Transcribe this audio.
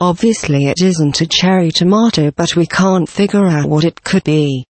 Obviously it isn't a cherry tomato but we can't figure out what it could be.